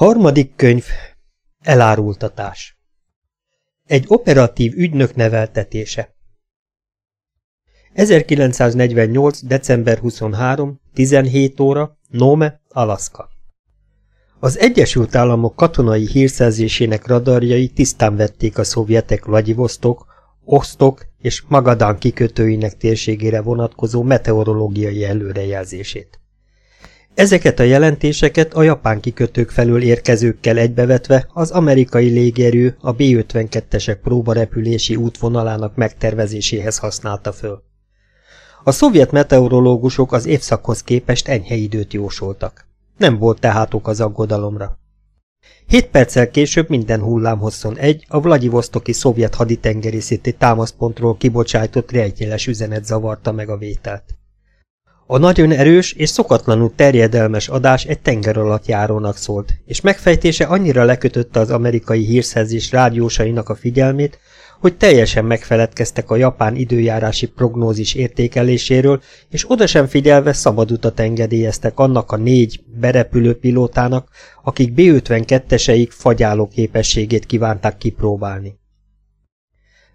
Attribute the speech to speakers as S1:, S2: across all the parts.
S1: Harmadik könyv Elárultatás Egy operatív ügynök neveltetése 1948. december 23. 17 óra Nome, Alaska Az Egyesült Államok katonai hírszerzésének radarjai tisztán vették a szovjetek Vladivostok, Osztok és Magadán kikötőinek térségére vonatkozó meteorológiai előrejelzését. Ezeket a jelentéseket a japán kikötők felől érkezőkkel egybevetve az amerikai légierő a B-52-esek próbarepülési útvonalának megtervezéséhez használta föl. A szovjet meteorológusok az évszakhoz képest enyhe időt jósoltak. Nem volt tehát ok az aggodalomra. Hét perccel később minden hullámhosszon egy, a Vladivostoki szovjet haditengerészeti támaszpontról kibocsájtott rejtjeles üzenet zavarta meg a vételt. A nagyon erős és szokatlanul terjedelmes adás egy tenger alatt járónak szólt, és megfejtése annyira lekötötte az amerikai hírszerzés rádiósainak a figyelmét, hogy teljesen megfeledkeztek a japán időjárási prognózis értékeléséről, és oda sem figyelve szabad utat engedélyeztek annak a négy berepülő pilótának, akik B-52-eseik fagyáló képességét kívánták kipróbálni.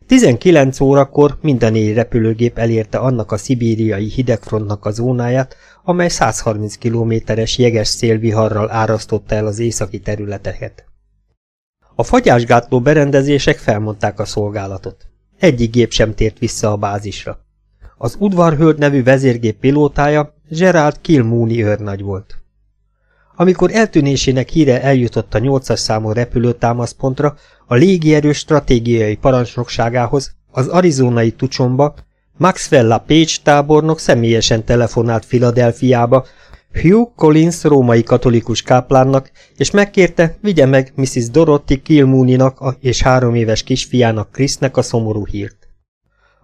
S1: 19 órakor minden négy repülőgép elérte annak a szibériai hidegfrontnak a zónáját, amely 130 kilométeres jeges szélviharral árasztotta el az északi területeket. A fagyásgátló berendezések felmondták a szolgálatot. Egyik gép sem tért vissza a bázisra. Az udvarhölgy nevű vezérgép pilótája Gerald Kilmooney őrnagy volt. Amikor eltűnésének híre eljutott a 8-as számú repülőtámaszpontra, a légierő stratégiai parancsnokságához, az arizonai tucsomba, Maxwell Page tábornok személyesen telefonált Filadelfiába, Hugh Collins római katolikus káplánnak, és megkérte, vigye meg Mrs. Dorothy Kilmooney-nak és három éves kisfiának Chrisnek a szomorú hírt.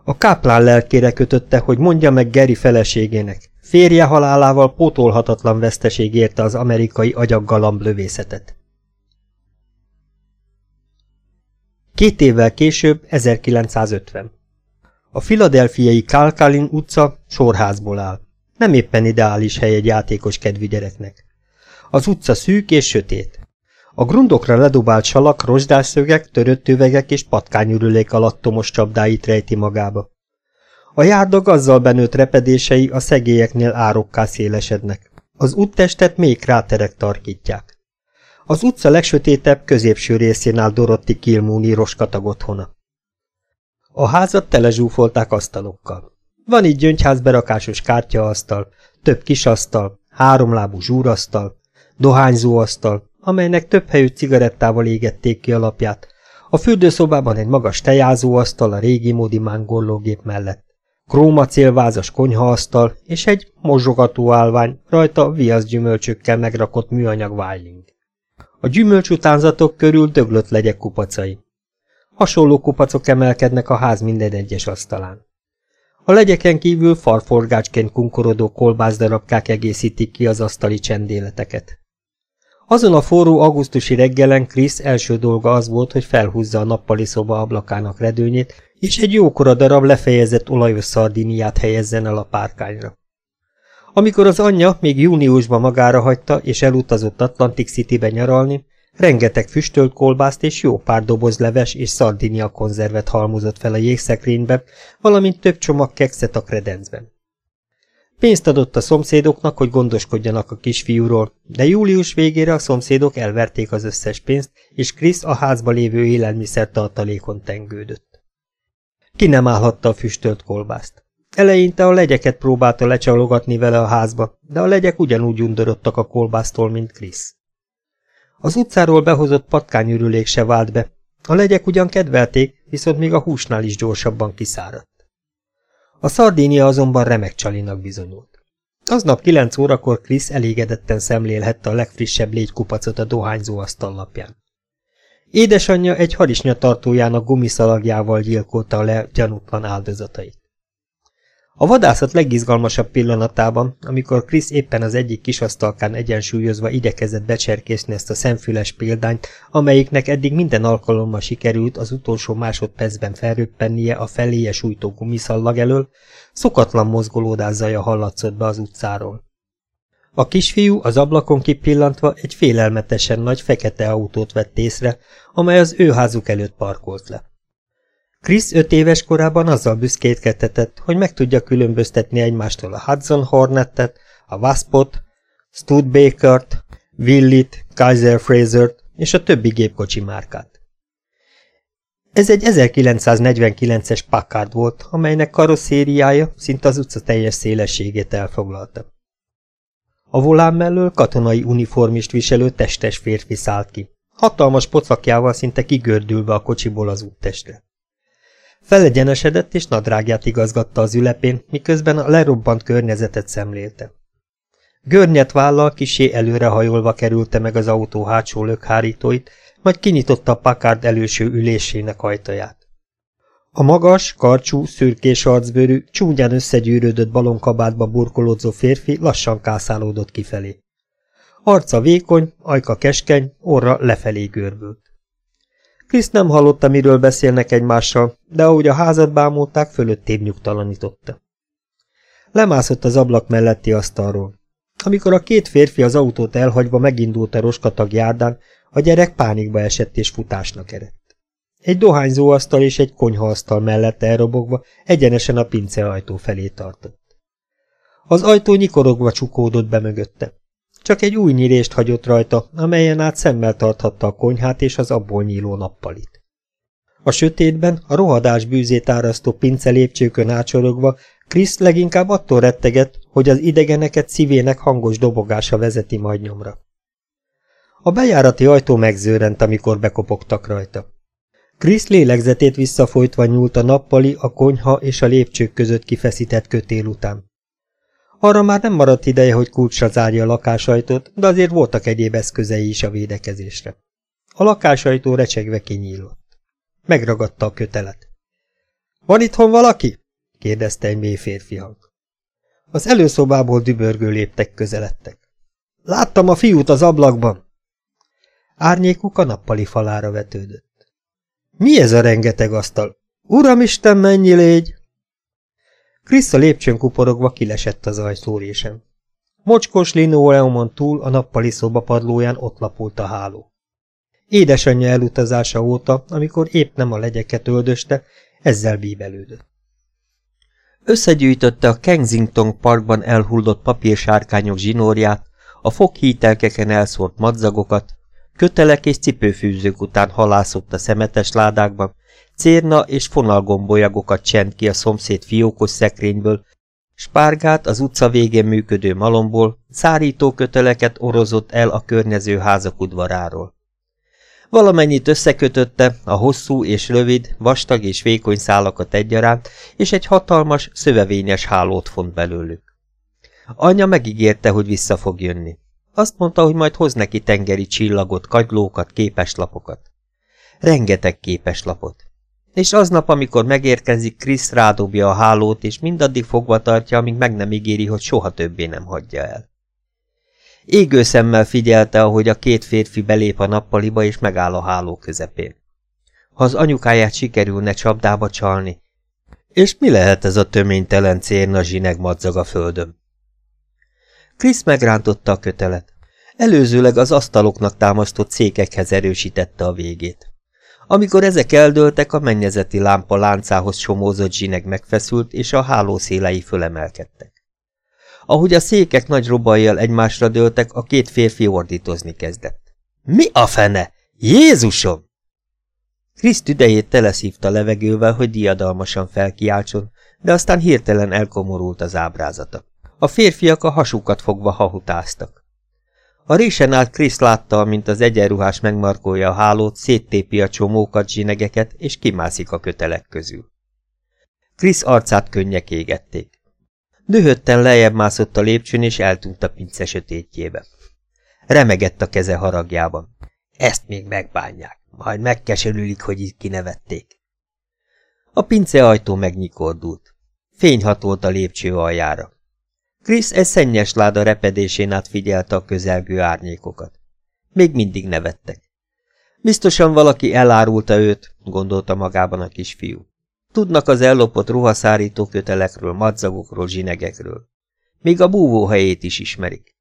S1: A káplán lelkére kötötte, hogy mondja meg Geri feleségének. Férje halálával pótolhatatlan veszteség érte az amerikai agyaggalamb lövészetet. Két évvel később, 1950. A filadelfiai Kalkalin utca sorházból áll. Nem éppen ideális hely egy játékos kedvű gyereknek. Az utca szűk és sötét. A grundokra ledobált salak, rozsdásszögek, törött üvegek és patkányürülék alattomos csapdáit rejti magába. A járda azzal benőtt repedései a szegélyeknél árokká szélesednek. Az úttestet még kráterek tarkítják. Az utca legsötétebb, középső részén áll Dorotti Kilmúni roskatag otthona. A házat telezsúfolták asztalokkal. Van itt gyöngyházberakásos kártyaasztal, több kisasztal, háromlábú zsúrasztal, dohányzóasztal, amelynek több helyű cigarettával égették ki alapját, a fürdőszobában egy magas tejázóasztal a régi módi mángorlógép mellett, krómacélvázas konyhaasztal és egy mozsogató állvány, rajta viaszgyümölcsökkel megrakott műanyag vájling. A gyümölcsutánzatok körül döglött legyek kupacai. Hasonló kupacok emelkednek a ház minden egyes asztalán. A legyeken kívül farforgácsként kunkorodó kolbászdarabkák egészítik ki az asztali csendéleteket. Azon a forró augusztusi reggelen Krisz első dolga az volt, hogy felhúzza a nappali szoba ablakának redőnyét, és egy jókora darab lefejezett olajos szardiniát helyezzen el a párkányra. Amikor az anyja még júniusban magára hagyta, és elutazott Atlantic Citybe nyaralni, rengeteg füstölt kolbászt és jó pár doboz leves és szardinia konzervet halmozott fel a jégszekrénybe, valamint több csomag kekszet a kredencben. Pénzt adott a szomszédoknak, hogy gondoskodjanak a kisfiúról, de július végére a szomszédok elverték az összes pénzt, és Krisz a házba lévő élelmiszer tartalékon tengődött. Ki nem állhatta a füstölt kolbászt. Eleinte a legyeket próbálta lecsalogatni vele a házba, de a legyek ugyanúgy undorodtak a kolbásztól, mint Krisz. Az utcáról behozott patkányürülék se vált be. A legyek ugyan kedvelték, viszont még a húsnál is gyorsabban kiszáradt. A szardínia azonban remek csalinak bizonyult. Aznap kilenc órakor Krisz elégedetten szemlélhette a legfrissebb légykupacot a dohányzó asztallapján. Édesanyja egy harisnyatartójának gumiszalagjával gyilkolta le gyanútlan áldozatait. A vadászat legizgalmasabb pillanatában, amikor Krisz éppen az egyik kisasztalkán egyensúlyozva igyekezett becserkészni ezt a szemfüles példányt, amelyiknek eddig minden alkalommal sikerült az utolsó másodpercben felröppennie a feléje sújtó gumiszallag elől, szokatlan mozgolódás zaja hallatszott be az utcáról. A kisfiú az ablakon kipillantva egy félelmetesen nagy fekete autót vett észre, amely az ő házuk előtt parkolt le. Krisz öt éves korában azzal büszkétkedhetett, hogy meg tudja különböztetni egymástól a Hudson Hornetet, a Waspot, Studebakert, Willit, Kaiser Frazert és a többi gépkocsi márkát. Ez egy 1949-es Packard volt, amelynek karosszériája szinte az utca teljes szélességét elfoglalta. A volán mellől katonai uniformist viselő testes férfi szállt ki, hatalmas pocakjával szinte kigördülve a kocsiból az úttestre. Felegyenesedett és nadrágját igazgatta az ülepén, miközben a lerobbant környezetet szemlélte. Görnyet vállal kisé előrehajolva kerülte meg az autó hátsó lökhárítóit, majd kinyitotta a Packard előső ülésének ajtaját. A magas, karcsú, szürkés arcbőrű, csúnyán összegyűrődött balonkabátba burkolódzó férfi lassan kászálódott kifelé. Arca vékony, ajka keskeny, orra lefelé görbült. Krisz nem hallotta, miről beszélnek egymással, de ahogy a házat bámulták, fölöttébb nyugtalanította. Lemászott az ablak melletti asztalról. Amikor a két férfi az autót elhagyva megindult a roskatag járdán, a gyerek pánikba esett és futásnak eredt. Egy dohányzóasztal és egy konyhaasztal mellett elrobogva egyenesen a pinceajtó felé tartott. Az ajtó nyikorogva csukódott be mögötte. Csak egy új nyílést hagyott rajta, amelyen át szemmel tarthatta a konyhát és az abból nyíló nappalit. A sötétben, a rohadás bűzét árasztó pince lépcsőkön ácsorogva, Krisz leginkább attól rettegett, hogy az idegeneket szívének hangos dobogása vezeti majd nyomra. A bejárati ajtó megzőrent, amikor bekopogtak rajta. Krisz lélegzetét visszafolytva nyúlt a nappali, a konyha és a lépcsők között kifeszített kötél után. Arra már nem maradt ideje, hogy kulcsra zárja a lakásajtót, de azért voltak egyéb eszközei is a védekezésre. A lakásajtó recsegve kinyílott. Megragadta a kötelet. – Van itthon valaki? – kérdezte egy mély férfi hang. Az előszobából dübörgő léptek közeledtek. – Láttam a fiút az ablakban! Árnyékuk a nappali falára vetődött. – Mi ez a rengeteg asztal? Uramisten, mennyi légy! Krisz a lépcsőn kuporogva kilesett az ajtórésen. Mocskos linoleumon túl a nappali szoba padlóján ott lapult a háló. Édesanyja elutazása óta, amikor épp nem a legyeket öldöste, ezzel bíbelődött. Összegyűjtötte a Kensington Parkban elhullott papírsárkányok zsinórját, a foghítelkeken elszórt madzagokat, kötelek és cipőfűzők után halászott a szemetes ládákban, Cérna és fonalgombolyagokat csend ki a szomszéd fiókos szekrényből, spárgát az utca végén működő malomból, szárítóköteleket orozott el a környező házak udvaráról. Valamennyit összekötötte, a hosszú és rövid, vastag és vékony szálakat egyaránt, és egy hatalmas, szövevényes hálót font belőlük. Anya megígérte, hogy vissza fog jönni. Azt mondta, hogy majd hoz neki tengeri csillagot, kagylókat, képeslapokat. Rengeteg képeslapot és aznap, amikor megérkezik, Krisz rádobja a hálót, és mindaddig fogva tartja, amíg meg nem ígéri, hogy soha többé nem hagyja el. Égő szemmel figyelte, ahogy a két férfi belép a nappaliba, és megáll a háló közepén. Ha az anyukáját sikerülne csapdába csalni, és mi lehet ez a töménytelen cérna zsineg madzag a földön? Krisz megrántotta a kötelet. Előzőleg az asztaloknak támasztott székekhez erősítette a végét. Amikor ezek eldőltek, a mennyezeti lámpa láncához somózott zsineg megfeszült, és a háló szélei fölemelkedtek. Ahogy a székek nagy robajjal egymásra dőltek, a két férfi ordítozni kezdett. Mi a fene? Jézusom! Kriszt tüdejét teleszívta levegővel, hogy diadalmasan felkiáltson, de aztán hirtelen elkomorult az ábrázata. A férfiak a hasukat fogva hahutáztak. A résen át Krisz látta, mint az egyenruhás megmarkolja a hálót, széttépi a csomókat, zsinegeket, és kimászik a kötelek közül. Krisz arcát könnyek égették. Dühötten lejjebb mászott a lépcsőn, és eltűnt a pince sötétjébe. Remegett a keze haragjában. Ezt még megbánják, majd megkeserülik, hogy itt kinevették. A pince ajtó megnyikordult. Fény hatolt a lépcső aljára. Krisz egy szennyes láda repedésén át figyelte a közelgő árnyékokat. Még mindig nevettek. Biztosan valaki elárulta őt, gondolta magában a kisfiú. Tudnak az ellopott ruhaszárító kötelekről, madzagokról, zsinegekről. Még a búvóhelyét is ismerik.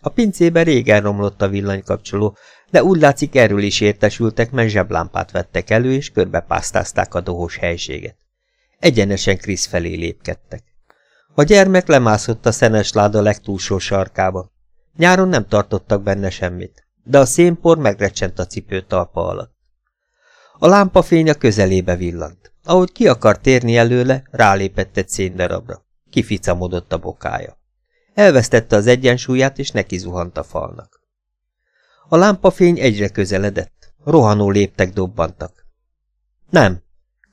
S1: A pincében régen romlott a villanykapcsoló, de úgy látszik erről is értesültek, mert zseblámpát vettek elő, és körbepásztázták a dohos helységet. Egyenesen Krisz felé lépkedtek. A gyermek lemászott a szenes láda legtúlsó sarkába. Nyáron nem tartottak benne semmit, de a szénpor megrecsent a cipő talpa alatt. A lámpafény a közelébe villant. Ahogy ki akart térni előle, rálépett egy széndarabra. Kificamodott a bokája. Elvesztette az egyensúlyát, és neki zuhant a falnak. A lámpafény egyre közeledett. Rohanó léptek dobbantak. Nem.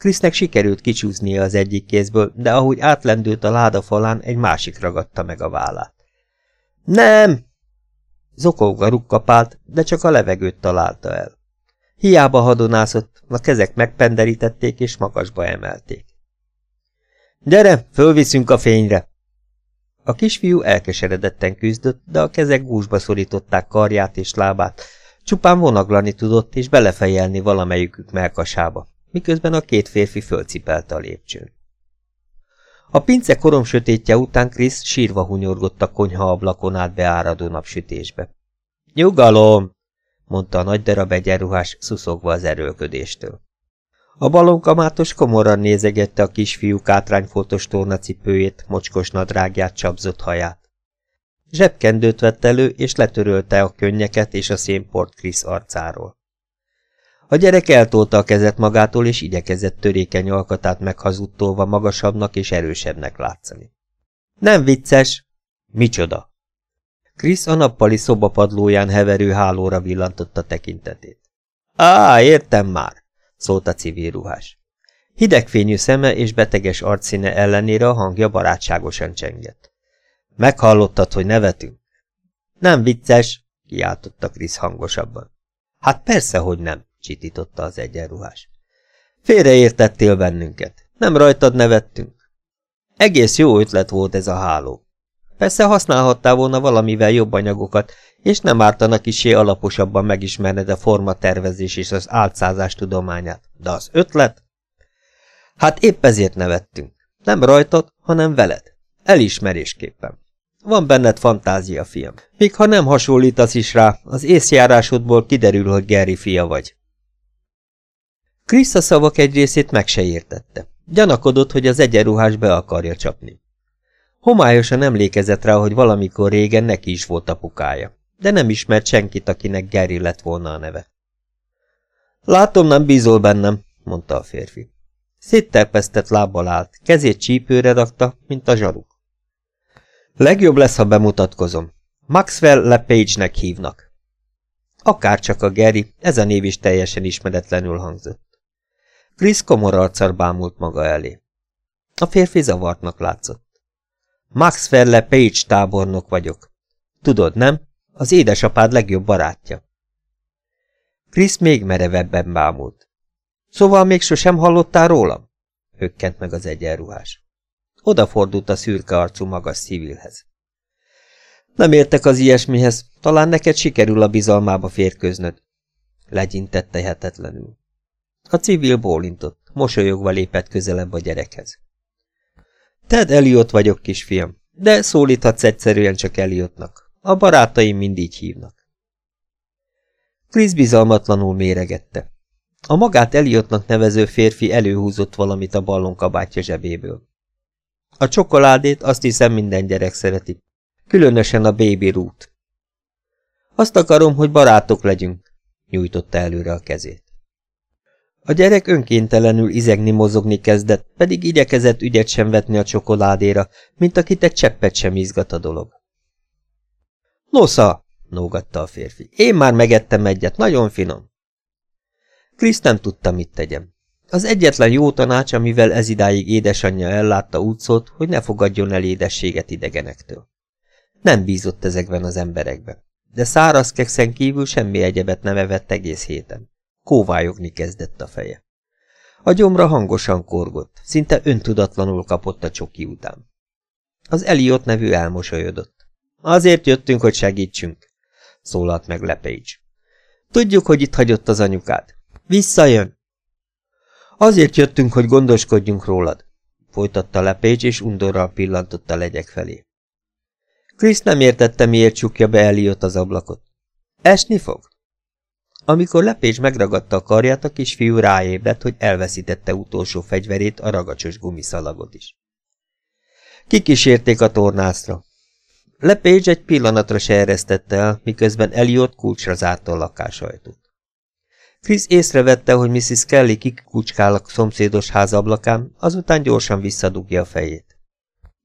S1: Krisznek sikerült kicsúznia az egyik kézből, de ahogy átlendült a láda falán, egy másik ragadta meg a vállát. Nem! Zokogva rukkapált, de csak a levegőt találta el. Hiába hadonászott, a kezek megpenderítették és magasba emelték. Gyere, fölviszünk a fényre! A kisfiú elkeseredetten küzdött, de a kezek gúzsba szorították karját és lábát, csupán vonaglani tudott és belefejelni valamelyikük melkasába, miközben a két férfi fölcipelte a lépcsőn. A pince korom sötétje után Krisz sírva hunyorgott a konyha ablakon át beáradó napsütésbe. Nyugalom! mondta a nagy darab egyenruhás, szuszogva az erőlködéstől. A balonkamátos komorran nézegette a kisfiú kátrányfoltos tornacipőjét, mocskos nadrágját, csapzott haját. Zsebkendőt vett elő, és letörölte a könnyeket és a szénport Krisz arcáról. A gyerek eltolta a kezet magától, és igyekezett törékeny alkatát meghazudtolva magasabbnak és erősebbnek látszani. Nem vicces! Micsoda? Krisz a nappali szobapadlóján heverő hálóra villantotta tekintetét. Á, értem már! szólt a civil ruhás. Hidegfényű szeme és beteges arcszíne ellenére a hangja barátságosan csengett. Meghallottad, hogy nevetünk? Nem vicces, kiáltotta Krisz hangosabban. Hát persze, hogy nem, csitította az egyenruhás. Félreértettél bennünket. Nem rajtad nevettünk. Egész jó ötlet volt ez a háló. Persze használhattál volna valamivel jobb anyagokat, és nem ártana kisé alaposabban megismerned a formatervezés és az álcázás tudományát. De az ötlet? Hát épp ezért nevettünk. Nem rajtad, hanem veled. Elismerésképpen. Van benned fantázia, fiam. Míg ha nem hasonlítasz is rá, az észjárásodból kiderül, hogy Gary fia vagy. Krisz a szavak egy részét meg se értette. Gyanakodott, hogy az egyenruhás be akarja csapni. Homályosan emlékezett rá, hogy valamikor régen neki is volt apukája de nem ismert senkit, akinek Gary lett volna a neve. Látom, nem bízol bennem, mondta a férfi. Szétterpesztett lábbal állt, kezét csípőre rakta, mint a zsaruk. Legjobb lesz, ha bemutatkozom. Maxwell LePage-nek hívnak. Akárcsak a Gary, ez a név is teljesen ismeretlenül hangzott. Chris komor arccal bámult maga elé. A férfi zavartnak látszott. Maxwell LePage tábornok vagyok. Tudod, nem? Az édesapád legjobb barátja. Krisz még merevebben bámult. Szóval még sosem hallottál rólam? Hökkent meg az egyenruhás. Odafordult a szürke arcú magas civilhez. Nem értek az ilyesmihez, talán neked sikerül a bizalmába férköznöd. Legyintett tehetetlenül. A civil bólintott, mosolyogva lépett közelebb a gyerekhez. Ted Eliott vagyok, kisfiam, de szólíthatsz egyszerűen csak Eliotnak. A barátaim mind így hívnak. Chris bizalmatlanul méregette. A magát Eliottnak nevező férfi előhúzott valamit a ballonkabátja zsebéből. A csokoládét azt hiszem minden gyerek szereti, különösen a baby root. Azt akarom, hogy barátok legyünk, nyújtotta előre a kezét. A gyerek önkéntelenül izegni mozogni kezdett, pedig igyekezett ügyet sem vetni a csokoládéra, mint akit egy cseppet sem izgat a dolog. Nosza, nógatta a férfi. Én már megettem egyet, nagyon finom. Krisz nem tudta, mit tegyem. Az egyetlen jó tanács, amivel ez idáig édesanyja ellátta úgy hogy ne fogadjon el édességet idegenektől. Nem bízott ezekben az emberekben, de száraz kekszen kívül semmi egyebet nem evett egész héten. Kóvályogni kezdett a feje. A gyomra hangosan korgott, szinte öntudatlanul kapott a csoki után. Az Eliott nevű elmosolyodott. Azért jöttünk, hogy segítsünk, szólalt meg Lepage. Tudjuk, hogy itt hagyott az anyukád. Visszajön! Azért jöttünk, hogy gondoskodjunk rólad, folytatta Lepage, és undorral pillantott a legyek felé. Chris nem értette, miért csukja be Eliot az ablakot. Esni fog? Amikor lepés megragadta a karját, a kisfiú ráébredt, hogy elveszítette utolsó fegyverét, a ragacsos gumiszalagot is. Kikísérték a tornászra. Lepage egy pillanatra se eresztette el, miközben Eliot kulcsra zárta a lakásajtót. Chris észrevette, hogy Mrs. Kelly kikucskál a szomszédos ház ablakán, azután gyorsan visszadugja a fejét.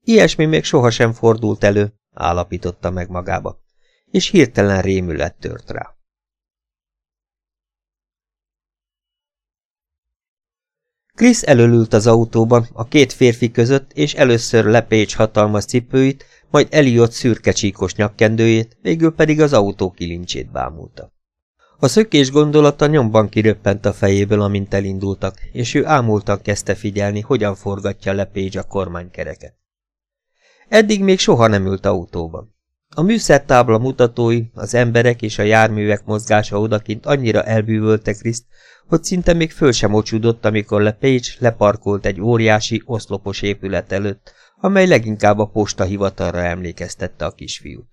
S1: Ilyesmi még sohasem fordult elő, állapította meg magába, és hirtelen rémület tört rá. Krisz elölült az autóban, a két férfi között, és először Lepage hatalmas cipőit, majd Eliott szürke csíkos nyakkendőjét, végül pedig az autó kilincsét bámulta. A szökés gondolata nyomban kiröppent a fejéből, amint elindultak, és ő ámultan kezdte figyelni, hogyan forgatja Lepage a kormánykereket. Eddig még soha nem ült autóban. A műszertábla mutatói, az emberek és a járművek mozgása odakint annyira elbűvölte Kriszt, hogy szinte még föl sem ocsudott, amikor LePage leparkolt egy óriási, oszlopos épület előtt, amely leginkább a posta hivatalra emlékeztette a kisfiút.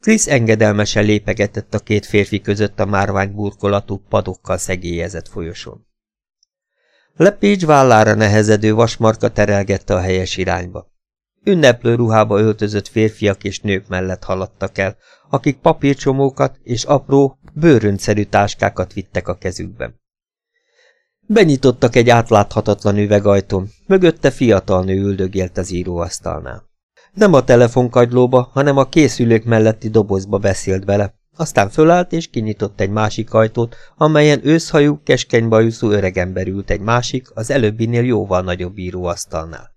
S1: Krisz engedelmesen lépegetett a két férfi között a márvány burkolatú, padokkal szegélyezett folyosón. LePage vállára nehezedő vasmarka terelgette a helyes irányba. Ünneplő ruhába öltözött férfiak és nők mellett haladtak el, akik papírcsomókat és apró, bőröntszerű táskákat vittek a kezükben. Benyitottak egy átláthatatlan üvegajtón, mögötte fiatal nő üldögélt az íróasztalnál. Nem a telefonkagylóba, hanem a készülők melletti dobozba beszélt bele, aztán fölállt és kinyitott egy másik ajtót, amelyen őszhajú, keskeny bajuszú öregember ült egy másik, az előbbinél jóval nagyobb íróasztalnál.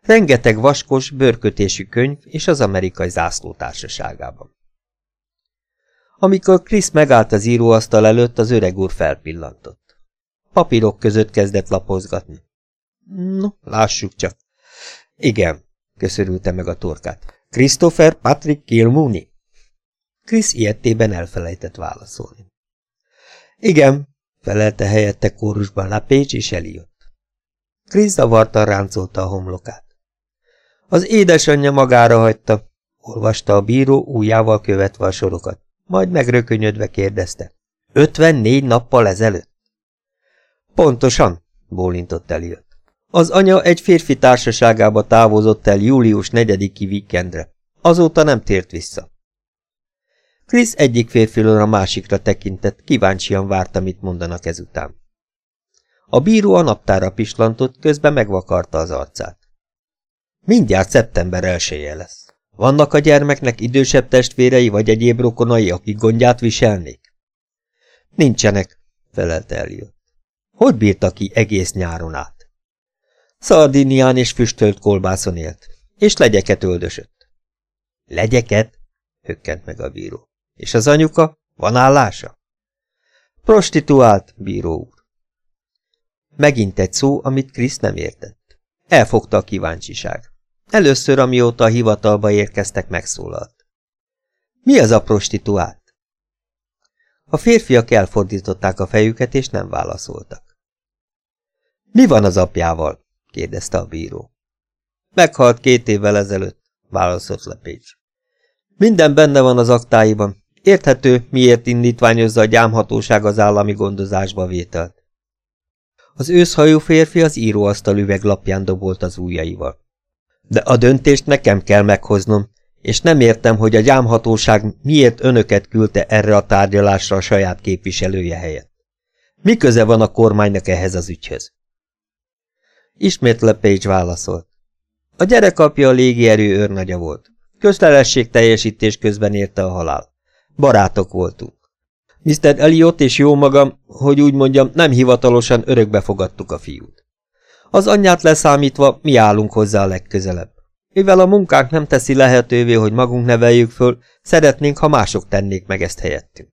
S1: Rengeteg vaskos, bőrkötésű könyv és az amerikai zászló társaságában. Amikor Krisz megállt az íróasztal előtt, az öreg úr felpillantott. Papírok között kezdett lapozgatni. No, lássuk csak. Igen, köszörülte meg a torkát. Christopher Patrick Kilmooney? Krisz ilyettében elfelejtett válaszolni. Igen, felelte helyette kórusban Lapage és Eliott. Krisz zavartan ráncolta a homlokát. Az édesanyja magára hagyta, olvasta a bíró újjával követve a sorokat, majd megrökönyödve kérdezte. Ötvennégy nappal ezelőtt? Pontosan, bólintott Eliott. Az anya egy férfi társaságába távozott el július 4-i vikendre. Azóta nem tért vissza. Krisz egyik férfiről a másikra tekintett, kíváncsian várta, mit mondanak ezután. A bíró a naptára pislantott, közben megvakarta az arcát. Mindjárt szeptember elsője lesz. Vannak a gyermeknek idősebb testvérei vagy egyéb rokonai, akik gondját viselnék? Nincsenek, felelte Eliott. Hogy bírta ki egész nyáron át? Szardinián és füstölt kolbászon élt, és legyeket öldösött. Legyeket? hökkent meg a bíró. És az anyuka? Van állása? Prostituált, bíró úr. Megint egy szó, amit Krisz nem értett. Elfogta a kíváncsiság. Először, amióta a hivatalba érkeztek, megszólalt. Mi az a prostituált? A férfiak elfordították a fejüket, és nem válaszoltak. Mi van az apjával? kérdezte a bíró. Meghalt két évvel ezelőtt, válaszolt Lepage. Minden benne van az aktáiban. Érthető, miért indítványozza a gyámhatóság az állami gondozásba vételt. Az őszhajú férfi az íróasztal üveglapján dobolt az ujjaival. De a döntést nekem kell meghoznom, és nem értem, hogy a gyámhatóság miért önöket küldte erre a tárgyalásra a saját képviselője helyett. Mi köze van a kormánynak ehhez az ügyhöz? Ismét Lepage válaszolt. A gyerek apja a légierő őrnagya volt. Köztelesség teljesítés közben érte a halál. Barátok voltunk. Mr. Elliot és jó magam, hogy úgy mondjam, nem hivatalosan örökbe fogadtuk a fiút. Az anyját leszámítva mi állunk hozzá a legközelebb. Mivel a munkánk nem teszi lehetővé, hogy magunk neveljük föl, szeretnénk, ha mások tennék meg ezt helyettünk.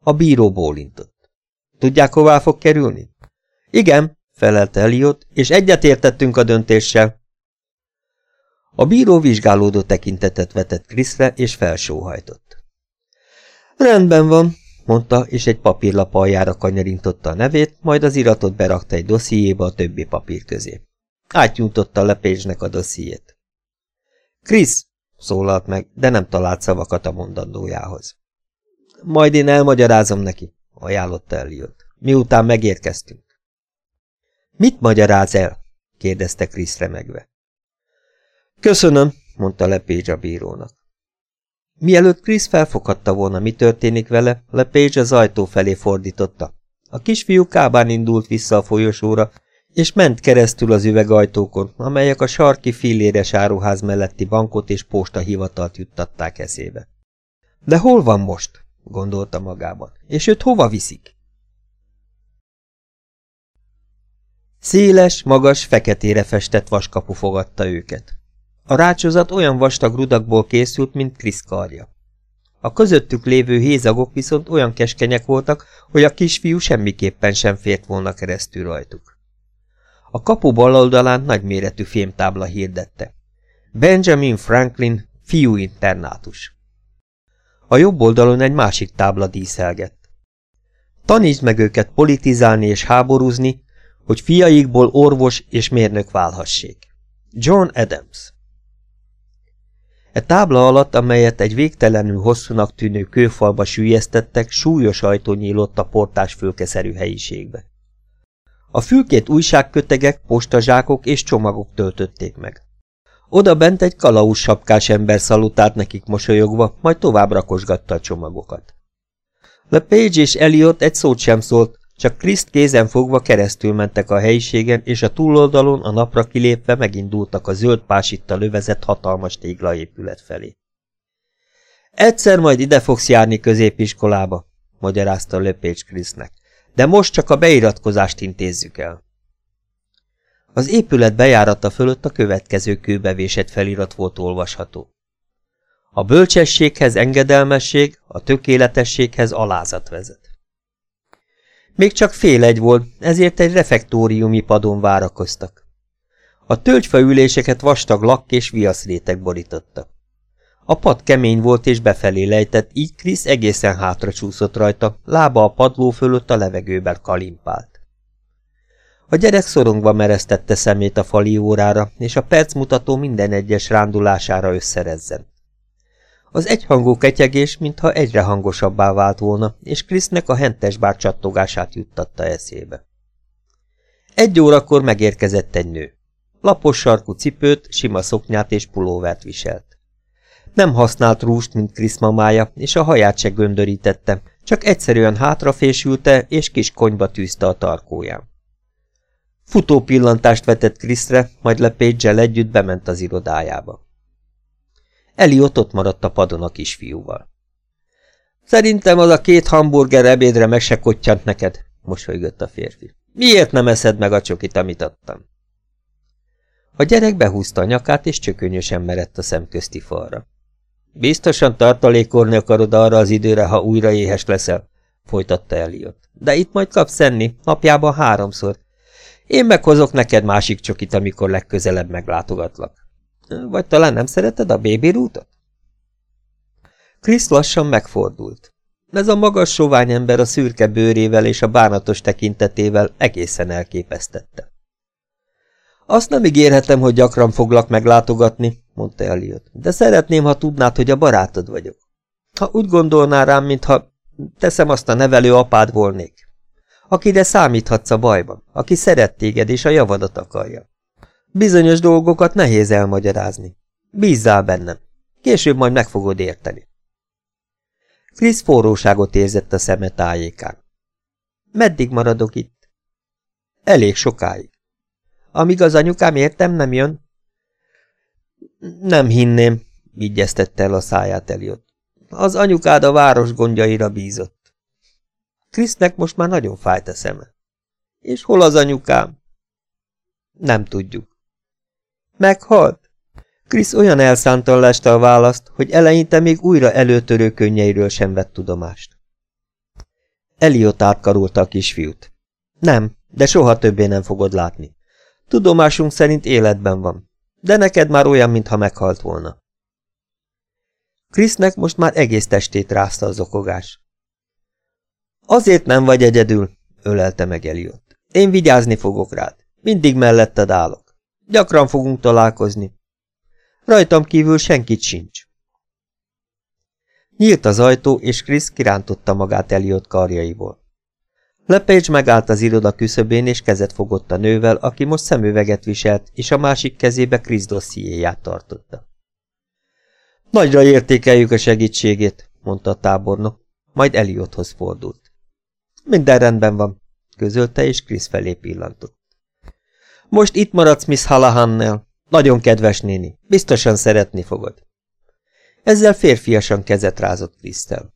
S1: A bíró bólintott. Tudják, hová fog kerülni? Igen, felelte Eliot, és egyetértettünk a döntéssel. A bíró vizsgálódó tekintetet vetett Kriszre, és felsóhajtott. Rendben van, mondta, és egy papírlap aljára kanyarintotta a nevét, majd az iratot berakta egy dossziéba a többi papír közé. Átnyújtotta le Page-nek a dossziét. Krisz! szólalt meg, de nem talált szavakat a mondandójához. Majd én elmagyarázom neki, ajánlotta Elliot, miután megérkeztünk. Mit magyaráz el? kérdezte Krisz remegve. Köszönöm, mondta Lepage a bírónak. Mielőtt Krisz felfoghatta volna, mi történik vele, Lepage az ajtó felé fordította. A kisfiú kábán indult vissza a folyosóra, és ment keresztül az üvegajtókon, amelyek a sarki filléres áruház melletti bankot és posta hivatalt juttatták eszébe. De hol van most? gondolta magában. És őt hova viszik? Széles, magas, feketére festett vaskapu fogadta őket. A rácsozat olyan vastag rudakból készült, mint Krisz. A közöttük lévő hézagok viszont olyan keskenyek voltak, hogy a kisfiú semmiképpen sem fért volna keresztül rajtuk. A kapu bal oldalán nagyméretű fémtábla hirdette. Benjamin Franklin, fiú internátus. A jobb oldalon egy másik tábla díszelgett. Tanítsd meg őket politizálni és háborúzni, hogy fiaikból orvos és mérnök válhassék. John Adams E tábla alatt, amelyet egy végtelenül hosszúnak tűnő kőfalba sűjesztettek, súlyos ajtó nyílott a portás fülkeszerű helyiségbe. A fülkét újságkötegek, postazsákok és csomagok töltötték meg. Oda bent egy kalauz sapkás ember szalutált nekik mosolyogva, majd tovább rakosgatta a csomagokat. Page és Elliot egy szót sem szólt, csak Kriszt kézen fogva keresztül mentek a helyiségen, és a túloldalon a napra kilépve megindultak a zöld pásittal lövezett hatalmas téglaépület felé. Egyszer majd ide fogsz járni középiskolába, magyarázta Lepage Krisznek, de most csak a beiratkozást intézzük el. Az épület bejárata fölött a következő kőbevésett felirat volt olvasható. A bölcsességhez engedelmesség, a tökéletességhez alázat vezet. Még csak fél egy volt, ezért egy refektóriumi padon várakoztak. A tölgyfaüléseket vastag lakk és viaszrétek borította. A pad kemény volt és befelé lejtett, így Krisz egészen hátra csúszott rajta, lába a padló fölött a levegőben kalimpált. A gyerek szorongva mereztette szemét a fali órára, és a percmutató minden egyes rándulására összerezzen. Az egyhangú ketyegés, mintha egyre hangosabbá vált volna, és Krisznek a hentes bár csattogását juttatta eszébe. Egy órakor megérkezett egy nő. Lapos sarkú cipőt, sima szoknyát és pulóvert viselt. Nem használt rúst, mint Krisz mamája, és a haját se göndörítette, csak egyszerűen hátrafésülte, és kis konyba tűzte a tarkóján. Futó pillantást vetett Kriszre, majd lepage együtt bement az irodájába. Eliott ott maradt a padon a kisfiúval. Szerintem az a két hamburger ebédre meg se neked, mosolygott a férfi. Miért nem eszed meg a csokit, amit adtam? A gyerek behúzta a nyakát, és csökönyösen merett a szemközti falra. Biztosan tartalékolni akarod arra az időre, ha újra éhes leszel, folytatta Eliott. De itt majd kapsz enni, napjában háromszor. Én meghozok neked másik csokit, amikor legközelebb meglátogatlak. Vagy talán nem szereted a bébi rútot? Krisz lassan megfordult. Ez a magas sovány ember a szürke bőrével és a bánatos tekintetével egészen elképesztette. Azt nem ígérhetem, hogy gyakran foglak meglátogatni, mondta Eliot, de szeretném, ha tudnád, hogy a barátod vagyok. Ha úgy gondolnál rám, mintha teszem azt a nevelő apád volnék, akire számíthatsz a bajban, aki szeret téged és a javadat akarja. Bizonyos dolgokat nehéz elmagyarázni. Bízzál bennem. Később majd meg fogod érteni. Krisz forróságot érzett a szeme tájékán. Meddig maradok itt? Elég sokáig. Amíg az anyukám értem nem jön? Nem hinném, vigyeztette el a száját Eliott. Az anyukád a város gondjaira bízott. Krisznek most már nagyon fájt a szeme. És hol az anyukám? Nem tudjuk. Meghalt? Krisz olyan elszántan leste a választ, hogy eleinte még újra előtörő könnyeiről sem vett tudomást. Eliot átkarolta a kisfiút. Nem, de soha többé nem fogod látni. Tudomásunk szerint életben van, de neked már olyan, mintha meghalt volna. Krisznek most már egész testét rázta az okogás. Azért nem vagy egyedül, ölelte meg Eliot. Én vigyázni fogok rád. Mindig melletted állok. Gyakran fogunk találkozni. Rajtam kívül senkit sincs. Nyílt az ajtó, és Krisz kirántotta magát Eliott karjaiból. Lepage megállt az iroda küszöbén, és kezet fogott a nővel, aki most szemüveget viselt, és a másik kezébe Krisz dossziéját tartotta. Nagyra értékeljük a segítségét, mondta a tábornok, majd Eliotthoz fordult. Minden rendben van, közölte, és Krisz felé pillantott. Most itt maradsz Miss Halahannel. Nagyon kedves néni, biztosan szeretni fogod. Ezzel férfiasan kezet rázott Krisztel.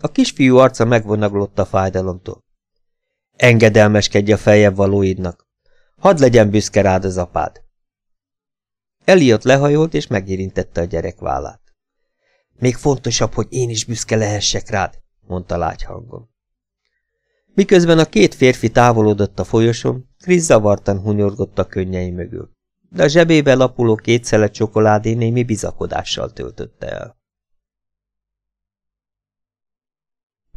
S1: A kisfiú arca megvonaglott a fájdalomtól. Engedelmeskedj a feljebb valóidnak. Hadd legyen büszke rád az apád. Eliott lehajolt és megérintette a gyerek vállát. Még fontosabb, hogy én is büszke lehessek rád, mondta lágy hangon. Miközben a két férfi távolodott a folyoson, Krisz zavartan hunyorgott a könnyei mögül, de a zsebébe lapuló két szelet csokoládé némi bizakodással töltötte el.